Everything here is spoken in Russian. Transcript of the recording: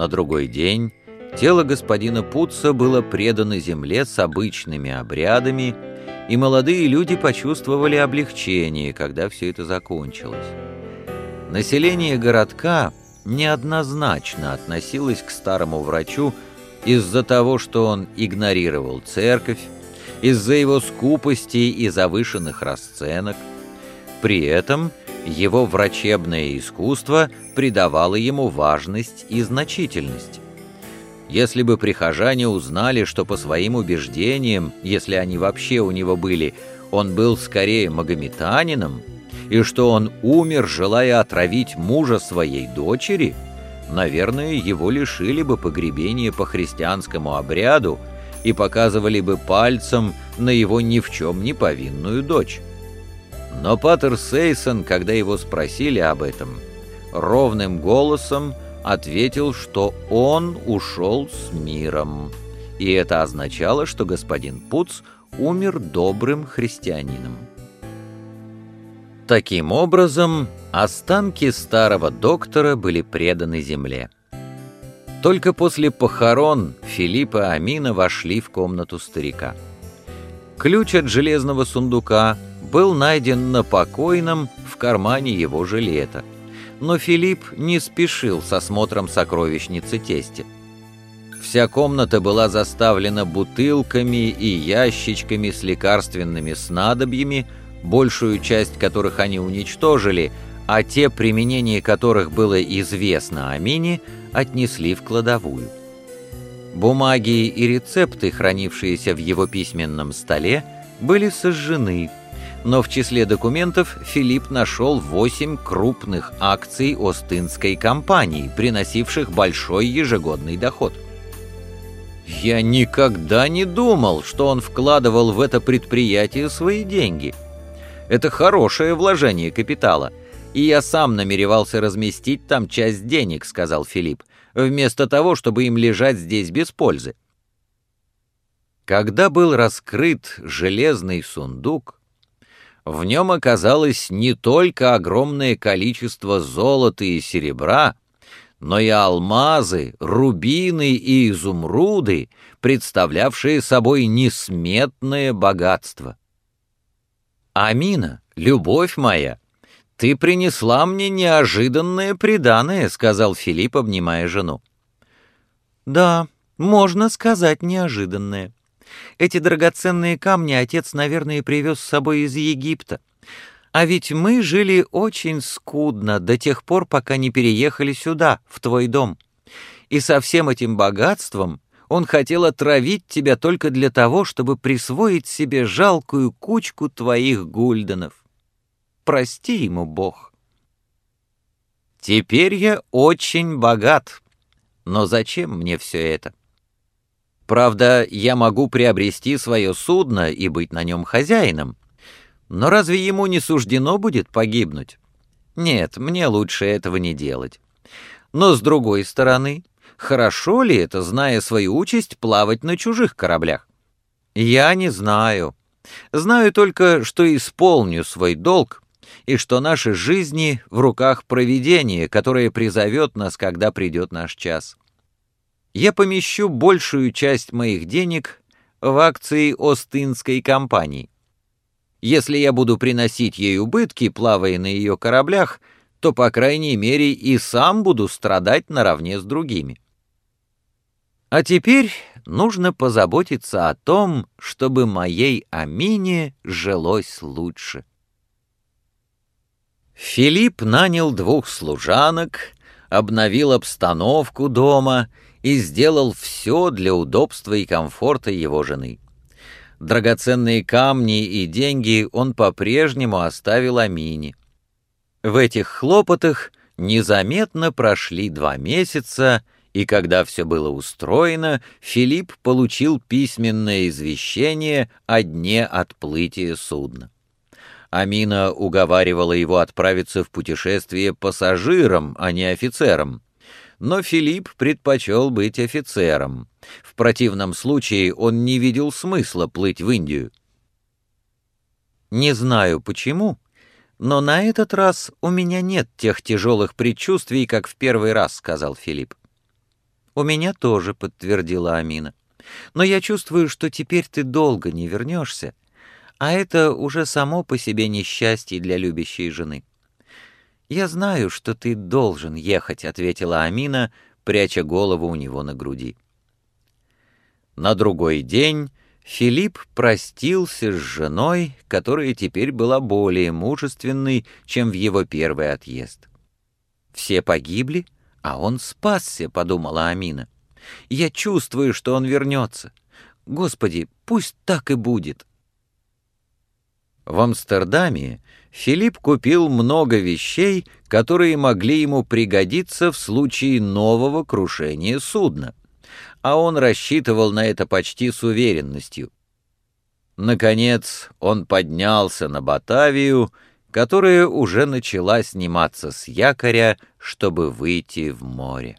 На другой день тело господина Путца было предано земле с обычными обрядами, и молодые люди почувствовали облегчение, когда все это закончилось. Население городка неоднозначно относилось к старому врачу из-за того, что он игнорировал церковь, из-за его скупости и завышенных расценок. При этом его врачебное искусство придавало ему важность и значительность. Если бы прихожане узнали, что по своим убеждениям, если они вообще у него были, он был скорее магометанином, и что он умер, желая отравить мужа своей дочери, наверное, его лишили бы погребения по христианскому обряду и показывали бы пальцем на его ни в чем не повинную дочь. Но Паттер Сейсон, когда его спросили об этом, ровным голосом ответил, что он ушел с миром. И это означало, что господин Пуц умер добрым христианином. Таким образом, останки старого доктора были преданы земле. Только после похорон Филипп и Амина вошли в комнату старика. Ключ от железного сундука был найден на покойном в кармане его жилета. Но Филипп не спешил с осмотром сокровищницы тестя. Вся комната была заставлена бутылками и ящичками с лекарственными снадобьями, большую часть которых они уничтожили, а те, применение которых было известно Амине, отнесли в кладовую. Бумаги и рецепты, хранившиеся в его письменном столе, были сожжены, но в числе документов Филипп нашел восемь крупных акций Остинской компании, приносивших большой ежегодный доход. Я никогда не думал, что он вкладывал в это предприятие свои деньги. Это хорошее вложение капитала, и я сам намеревался разместить там часть денег, сказал Филипп, вместо того, чтобы им лежать здесь без пользы. Когда был раскрыт железный сундук, в нем оказалось не только огромное количество золота и серебра, но и алмазы, рубины и изумруды, представлявшие собой несметное богатство. «Амина, любовь моя, ты принесла мне неожиданное преданное», — сказал Филипп, обнимая жену. «Да, можно сказать неожиданное. Эти драгоценные камни отец, наверное, привез с собой из Египта. А ведь мы жили очень скудно до тех пор, пока не переехали сюда, в твой дом. И со всем этим богатством он хотел отравить тебя только для того, чтобы присвоить себе жалкую кучку твоих гульденов. Прости ему, Бог. Теперь я очень богат. Но зачем мне все это? Правда, я могу приобрести свое судно и быть на нем хозяином. Но разве ему не суждено будет погибнуть? Нет, мне лучше этого не делать. Но с другой стороны, хорошо ли это, зная свою участь, плавать на чужих кораблях? Я не знаю. Знаю только, что исполню свой долг, и что наши жизни в руках провидения, которое призовет нас, когда придет наш час я помещу большую часть моих денег в акции Остинской компании. Если я буду приносить ей убытки, плавая на ее кораблях, то, по крайней мере, и сам буду страдать наравне с другими. А теперь нужно позаботиться о том, чтобы моей Амине жилось лучше. Филипп нанял двух служанок, обновил обстановку дома и сделал все для удобства и комфорта его жены. Драгоценные камни и деньги он по-прежнему оставил Амине. В этих хлопотах незаметно прошли два месяца, и когда все было устроено, Филипп получил письменное извещение о дне отплытия судна. Амина уговаривала его отправиться в путешествие пассажиром, а не офицером но Филипп предпочел быть офицером. В противном случае он не видел смысла плыть в Индию. Не знаю почему, но на этот раз у меня нет тех тяжелых предчувствий, как в первый раз, сказал Филипп. «У меня тоже», — подтвердила Амина. «Но я чувствую, что теперь ты долго не вернешься, а это уже само по себе несчастье для любящей жены». «Я знаю, что ты должен ехать», — ответила Амина, пряча голову у него на груди. На другой день Филипп простился с женой, которая теперь была более мужественной, чем в его первый отъезд. «Все погибли, а он спасся», — подумала Амина. «Я чувствую, что он вернется. Господи, пусть так и будет». В Амстердаме Филипп купил много вещей, которые могли ему пригодиться в случае нового крушения судна а он рассчитывал на это почти с уверенностью. Наконец он поднялся на Батавию, которая уже начала сниматься с якоря, чтобы выйти в море.